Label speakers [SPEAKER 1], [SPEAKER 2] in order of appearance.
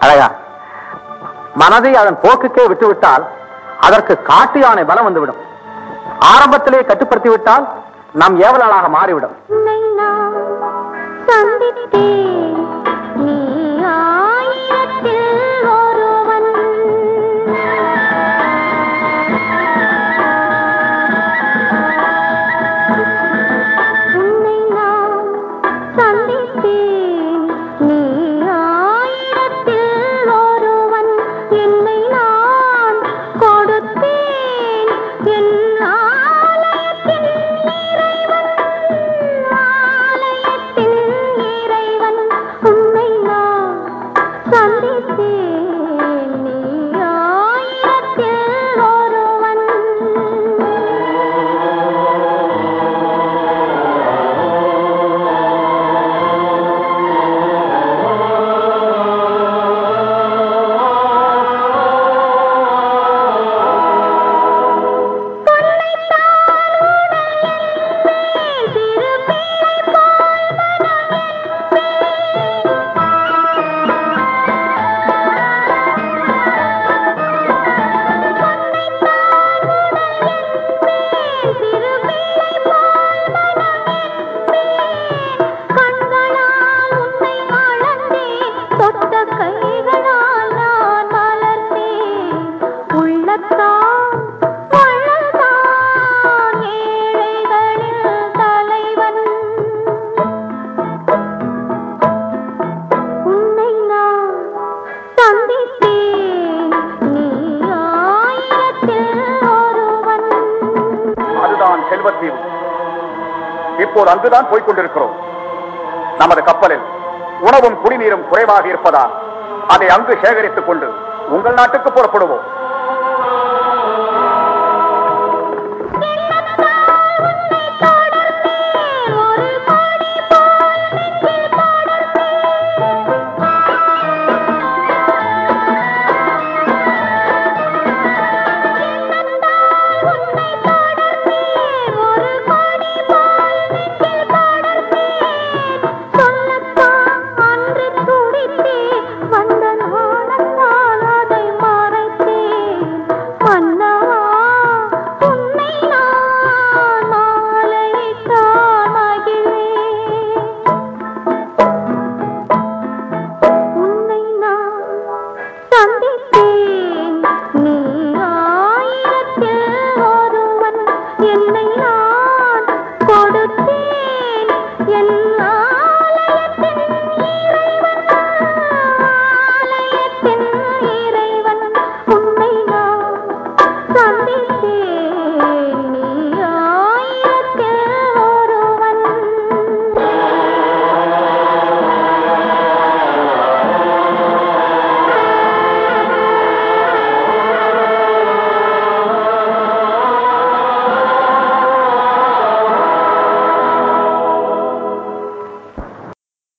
[SPEAKER 1] அழகா. மனதை அதன் போக்குக்கே விட்டுவிட்டால் அதற்கு காட்டு யானை பலம் வந்துவிடும். ஆரம்பத்திலே கட்டுப்படுத்தி விட்டால் நம் ஏவலாளாக மாறிவிடும்.
[SPEAKER 2] உன்னை
[SPEAKER 3] हंसती செல்வத்தீவு இப்போது அங்குதான் போய்க் கொண்டிருக்கிறோம். நமது கப்பலில் உணவும் குடிநீரும் குறைவாக இருப்பதால் அதை அங்கு சேகரித்துக் கொண்டு உங்கள் நாட்டுக்கு புறப்படுவோம். in